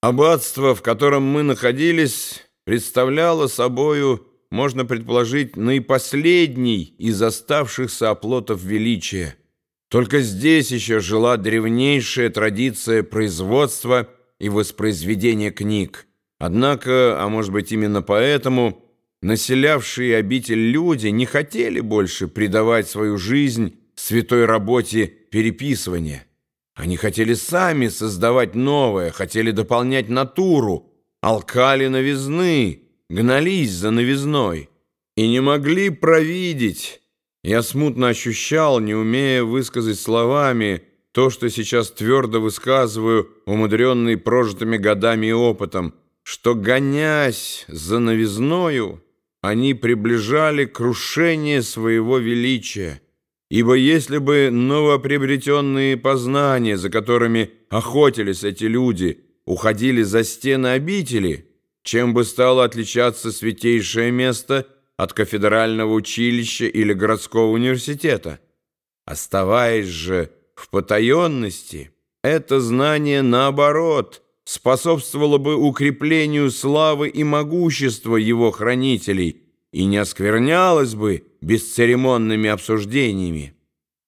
Аббатство, в котором мы находились, представляло собою, можно предположить, наипоследний из оставшихся оплотов величия. Только здесь еще жила древнейшая традиция производства и воспроизведения книг. Однако, а может быть именно поэтому, населявшие обитель люди не хотели больше предавать свою жизнь святой работе переписывания. Они хотели сами создавать новое, хотели дополнять натуру, алкали новизны, гнались за новизной и не могли провидеть. Я смутно ощущал, не умея высказать словами, то, что сейчас твердо высказываю, умудренный прожитыми годами и опытом, что, гонясь за новизною, они приближали крушение своего величия. Ибо если бы новоприобретенные познания, за которыми охотились эти люди, уходили за стены обители, чем бы стало отличаться святейшее место от кафедрального училища или городского университета? Оставаясь же в потаенности, это знание, наоборот, способствовало бы укреплению славы и могущества его хранителей и не осквернялось бы бесцеремонными обсуждениями.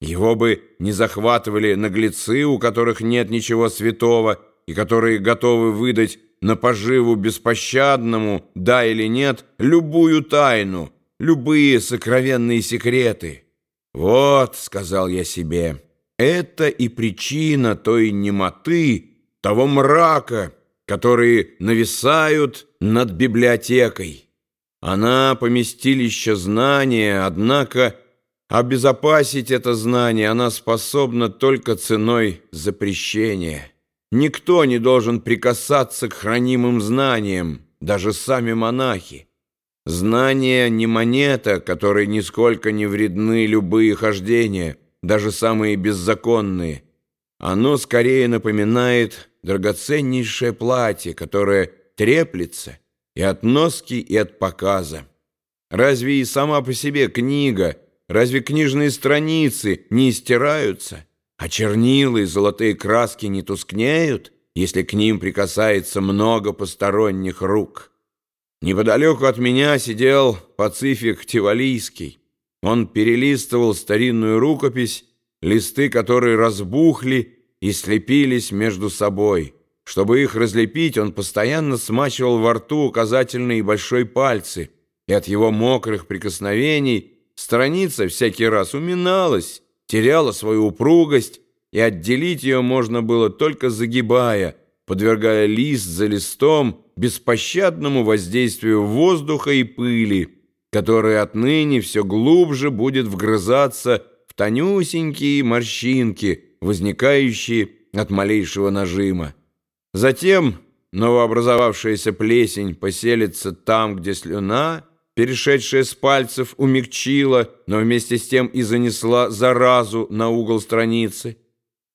Его бы не захватывали наглецы, у которых нет ничего святого, и которые готовы выдать на поживу беспощадному, да или нет, любую тайну, любые сокровенные секреты. «Вот», — сказал я себе, — «это и причина той немоты, того мрака, которые нависают над библиотекой». Она поместилище знания, однако обезопасить это знание она способна только ценой запрещения. Никто не должен прикасаться к хранимым знаниям, даже сами монахи. Знание не монета, которой нисколько не вредны любые хождения, даже самые беззаконные. Оно скорее напоминает драгоценнейшее платье, которое треплется, и от носки, и от показа. Разве и сама по себе книга, разве книжные страницы не стираются, а чернила и золотые краски не тускнеют, если к ним прикасается много посторонних рук? Неподалеку от меня сидел Пацифик Тивалийский. Он перелистывал старинную рукопись, листы которой разбухли и слепились между собой — чтобы их разлепить, он постоянно смачивал во рту указательные и большой пальцы, и от его мокрых прикосновений страница всякий раз уминалась, теряла свою упругость, и отделить ее можно было только загибая, подвергая лист за листом беспощадному воздействию воздуха и пыли, которая отныне все глубже будет вгрызаться в тонюсенькие морщинки, возникающие от малейшего нажима. Затем новообразовавшаяся плесень поселится там, где слюна, перешедшая с пальцев, умягчила, но вместе с тем и занесла заразу на угол страницы.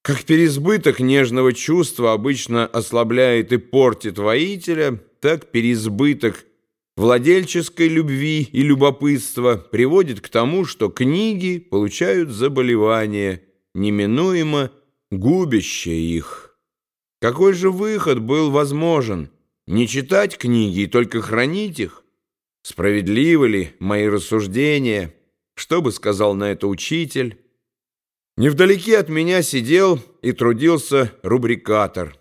Как переизбыток нежного чувства обычно ослабляет и портит воителя, так переизбыток владельческой любви и любопытства приводит к тому, что книги получают заболевание, неминуемо губящее их. Какой же выход был возможен? Не читать книги и только хранить их? Справедливы ли мои рассуждения? Что бы сказал на это учитель? Невдалеке от меня сидел и трудился рубрикатор.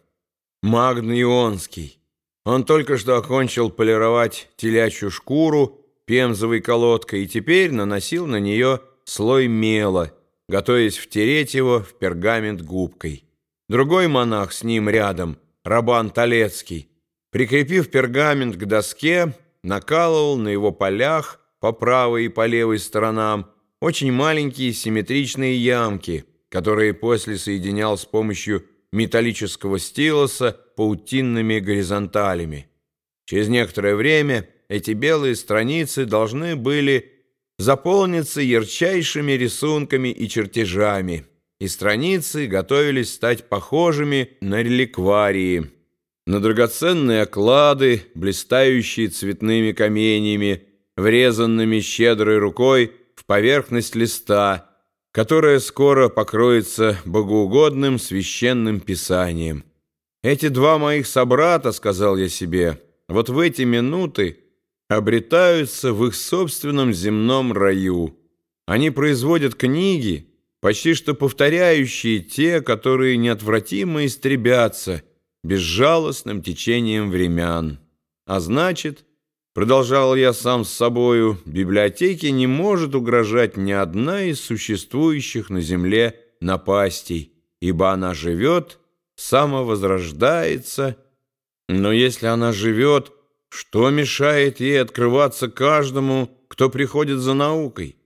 Магн Ионский. Он только что окончил полировать телячью шкуру пемзовой колодкой и теперь наносил на нее слой мела, готовясь втереть его в пергамент губкой. Другой монах с ним рядом, Рабан Толецкий, прикрепив пергамент к доске, накалывал на его полях по правой и по левой сторонам очень маленькие симметричные ямки, которые после соединял с помощью металлического стилуса паутинными горизонталями. Через некоторое время эти белые страницы должны были заполниться ярчайшими рисунками и чертежами – и страницы готовились стать похожими на реликварии, на драгоценные оклады, блистающие цветными каменьями, врезанными щедрой рукой в поверхность листа, которая скоро покроется богоугодным священным писанием. Эти два моих собрата, сказал я себе, вот в эти минуты обретаются в их собственном земном раю. Они производят книги, почти что повторяющие те, которые неотвратимо истребятся безжалостным течением времен. А значит, продолжал я сам с собою, библиотеке не может угрожать ни одна из существующих на земле напастей, ибо она живет самовозрождается, но если она живет, что мешает ей открываться каждому, кто приходит за наукой?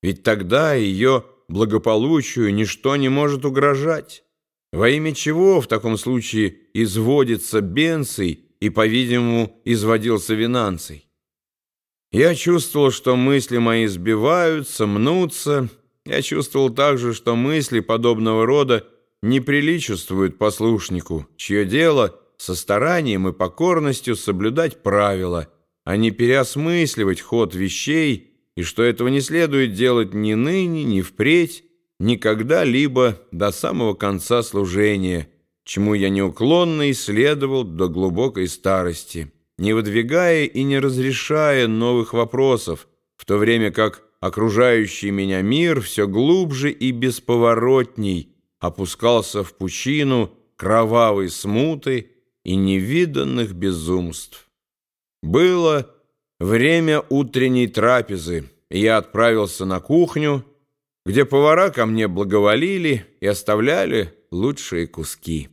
Ведь тогда ее благополучию ничто не может угрожать. Во имя чего в таком случае изводится Бенций и, по-видимому, изводился Винанций? Я чувствовал, что мысли мои сбиваются, мнутся. Я чувствовал также, что мысли подобного рода не приличествует послушнику, чье дело со старанием и покорностью соблюдать правила, а не переосмысливать ход вещей, и что этого не следует делать ни ныне, ни впредь, никогда-либо до самого конца служения, чему я неуклонно исследовал до глубокой старости, не выдвигая и не разрешая новых вопросов, в то время как окружающий меня мир все глубже и бесповоротней – опускался в пучину кровавой смуты и невиданных безумств. Было время утренней трапезы, и я отправился на кухню, где повара ко мне благоволили и оставляли лучшие куски.